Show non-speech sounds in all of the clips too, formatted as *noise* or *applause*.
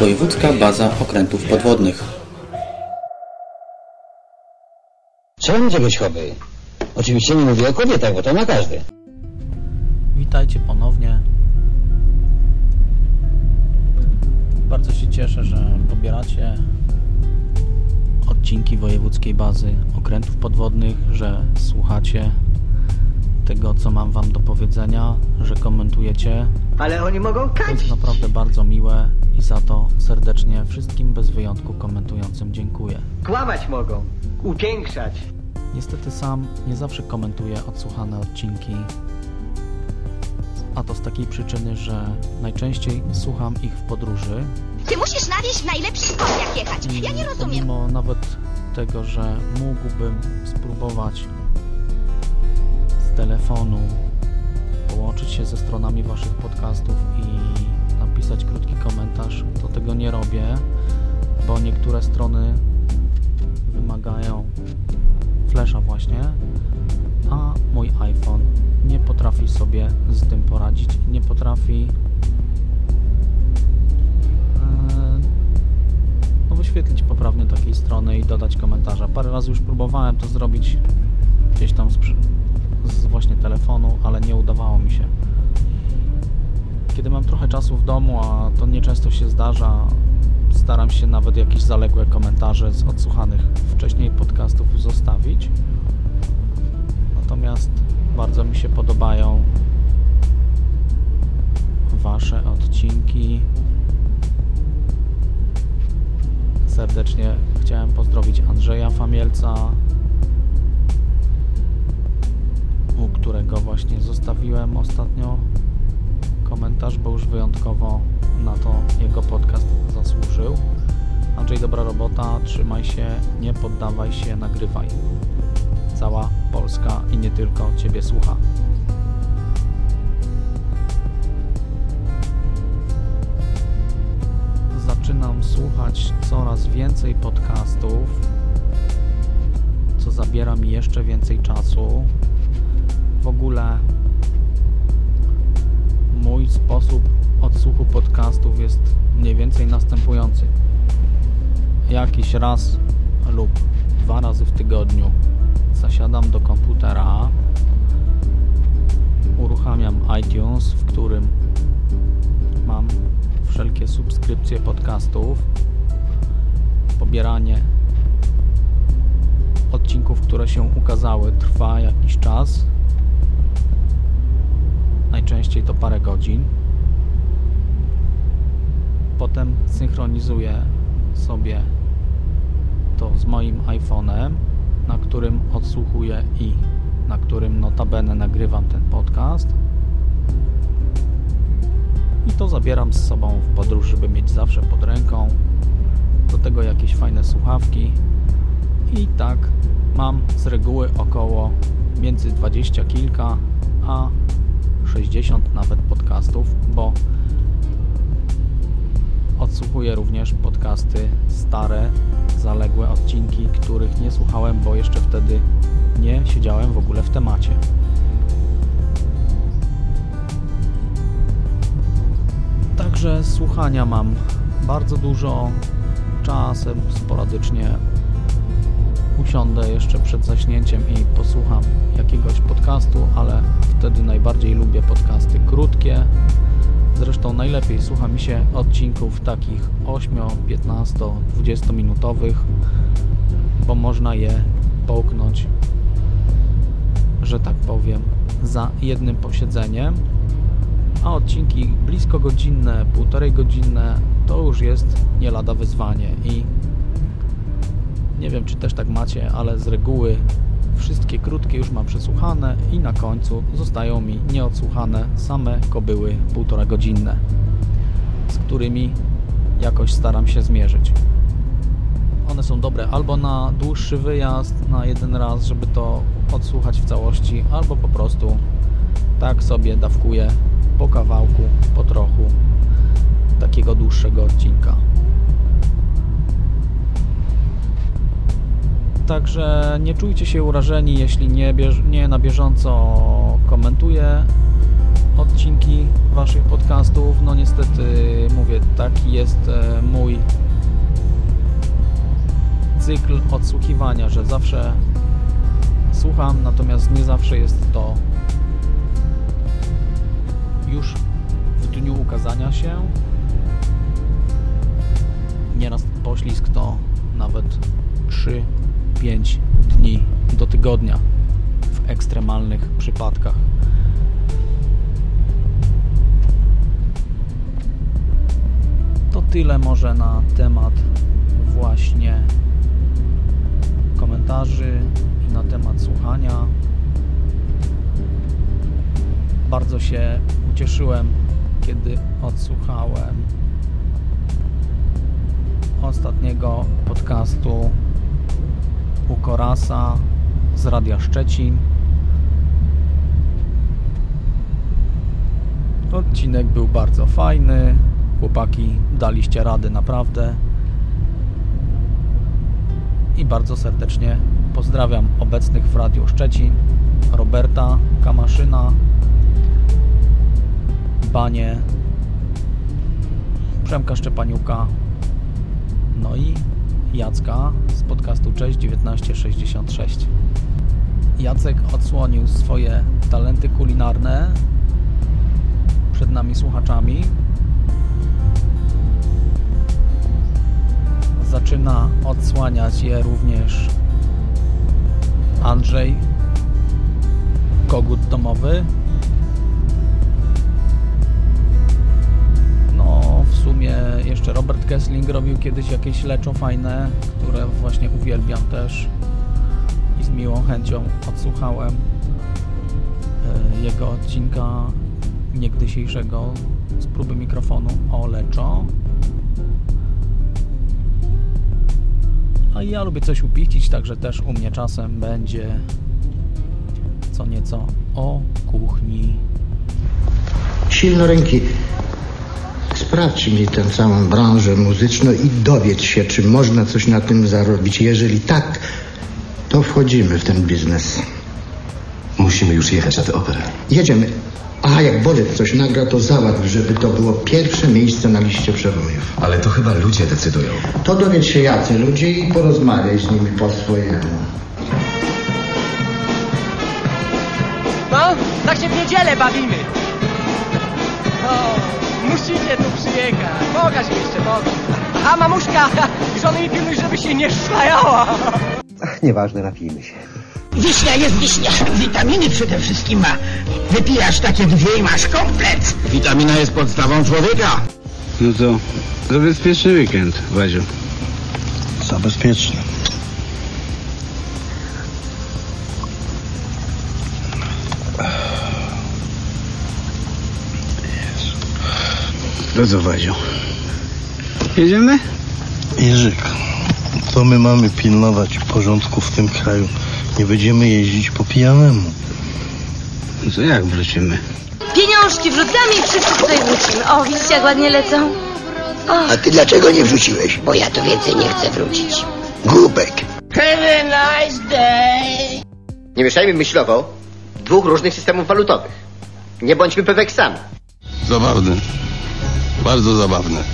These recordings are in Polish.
Wojewódzka Baza Okrętów Podwodnych. Mieć jakieś hobby. Oczywiście nie mówię o kobietach, bo to ma każdy. Witajcie ponownie. Bardzo się cieszę, że pobieracie odcinki wojewódzkiej bazy okrętów podwodnych, że słuchacie tego, co mam wam do powiedzenia, że komentujecie. Ale oni mogą To jest naprawdę bardzo miłe i za to serdecznie wszystkim bez wyjątku komentującym dziękuję. Kłamać mogą. Upiększać. Niestety sam nie zawsze komentuję odsłuchane odcinki, a to z takiej przyczyny, że najczęściej słucham ich w podróży. Ty musisz nawieźć najlepszy sport jak jechać. Ja nie rozumiem. Pomimo nawet tego, że mógłbym spróbować telefonu połączyć się ze stronami Waszych podcastów i napisać krótki komentarz, to tego nie robię, bo niektóre strony wymagają flasha właśnie, a mój iPhone nie potrafi sobie z tym poradzić, nie potrafi e, no, wyświetlić poprawnie takiej strony i dodać komentarza. Parę razy już próbowałem to zrobić gdzieś tam z, z właśnie telefonu, ale nie udawało mi się. Kiedy mam trochę czasu w domu, a to nieczęsto się zdarza, staram się nawet jakieś zaległe komentarze z odsłuchanych wcześniej podcastów zostawić. Natomiast bardzo mi się podobają Wasze odcinki. Serdecznie chciałem pozdrowić Andrzeja Famielca, którego właśnie zostawiłem ostatnio komentarz, bo już wyjątkowo na to jego podcast zasłużył. Andrzej, dobra robota, trzymaj się, nie poddawaj się, nagrywaj. Cała Polska i nie tylko Ciebie słucha. Zaczynam słuchać coraz więcej podcastów, co zabiera mi jeszcze więcej czasu. W ogóle mój sposób odsłuchu podcastów jest mniej więcej następujący. Jakiś raz lub dwa razy w tygodniu zasiadam do komputera, uruchamiam iTunes, w którym mam wszelkie subskrypcje podcastów, pobieranie odcinków, które się ukazały, trwa jakiś czas. Najczęściej to parę godzin. Potem synchronizuję sobie to z moim iPhone'em, na którym odsłuchuję i na którym notabene nagrywam ten podcast. I to zabieram z sobą w podróż, żeby mieć zawsze pod ręką. Do tego jakieś fajne słuchawki. I tak mam z reguły około między 20 kilka a 60 nawet podcastów, bo odsłuchuję również podcasty stare, zaległe odcinki, których nie słuchałem, bo jeszcze wtedy nie siedziałem w ogóle w temacie. Także słuchania mam bardzo dużo, czasem sporadycznie usiądę jeszcze przed zaśnięciem i posłucham jakiegoś podcastu, ale wtedy najbardziej lubię podcasty krótkie. Zresztą najlepiej słucha mi się odcinków takich 8, 15, 20 minutowych, bo można je połknąć, że tak powiem, za jednym posiedzeniem, a odcinki blisko godzinne, półtorej godzinne to już jest nie lada wyzwanie i nie wiem, czy też tak macie, ale z reguły wszystkie krótkie już mam przesłuchane i na końcu zostają mi nieodsłuchane same kobyły półtora godzinne, z którymi jakoś staram się zmierzyć. One są dobre albo na dłuższy wyjazd, na jeden raz, żeby to odsłuchać w całości, albo po prostu tak sobie dawkuję po kawałku, po trochu takiego dłuższego odcinka. Także nie czujcie się urażeni, jeśli nie, nie na bieżąco komentuję odcinki waszych podcastów. No niestety, mówię, taki jest e, mój cykl odsłuchiwania, że zawsze słucham, natomiast nie zawsze jest to już w dniu ukazania się. Nieraz poślizg to nawet 3-5 dni do tygodnia w ekstremalnych przypadkach. To tyle może na temat właśnie komentarzy i na temat słuchania. Bardzo się ucieszyłem, kiedy odsłuchałem ostatniego podcastu Korasa z Radia Szczecin. Odcinek był bardzo fajny. Chłopaki daliście radę naprawdę. I bardzo serdecznie pozdrawiam obecnych w Radiu Szczecin. Roberta Kamaszyna, Banie, Przemka Szczepaniuka, no i Jacka z podcastu Cześć 1966. Jacek odsłonił swoje talenty kulinarne przed nami słuchaczami. Zaczyna odsłaniać je również Andrzej Kogut Domowy. Sumie jeszcze Robert Kessling robił kiedyś jakieś leczo fajne, które właśnie uwielbiam też i z miłą chęcią odsłuchałem e, jego odcinka niegdysiejszego z próby mikrofonu o leczo. A ja lubię coś upichcić, także też u mnie czasem będzie co nieco o kuchni. silne ręki. Sprawdź mi tę całą branżę muzyczną i dowiedz się, czy można coś na tym zarobić. Jeżeli tak, to wchodzimy w ten biznes. Musimy już jechać na tę operę. Jedziemy. A jak Bolek coś nagra, to załatw, żeby to było pierwsze miejsce na liście przebojów. Ale to chyba ludzie decydują. To dowiedz się jacy ludzie i porozmawiaj z nimi po swojemu. No, tak się w niedzielę bawimy. O, musicie tu przyjechać. Pokaż mi jeszcze, pokaż. A mamuszka, *laughs* żony mi pilnuj, żeby się nie szlajała. Nieważne, napijmy się. Wiśnia jest wiśnia. Witaminy przede wszystkim ma. Wypijasz takie dwie i masz komplet. Witamina jest podstawą człowieka. No to zabezpieczny weekend, Wadziu. Zabezpieczny. Co, Wadziu? Jedziemy? Jerzyk, to my mamy pilnować porządku w tym kraju. Nie będziemy jeździć po pijanemu. No to jak wrócimy? Pieniążki wrzucamy i wszyscy tutaj wrócimy. O, widzicie jak ładnie lecą? A ty dlaczego nie wrzuciłeś? Bo ja to więcej nie chcę wrócić. Głupek. Have a nice day. Nie mieszajmy myślowo dwóch różnych systemów walutowych. Nie bądźmy peweksami. Zabawne. Bardzo zabawne.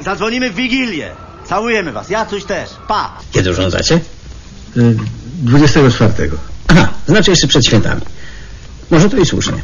Zadzwonimy w Wigilię. Całujemy was. Ja coś też. Pa! Kiedy urządzacie? 24. Aha, znaczy jeszcze przed świętami. Może to i słusznie.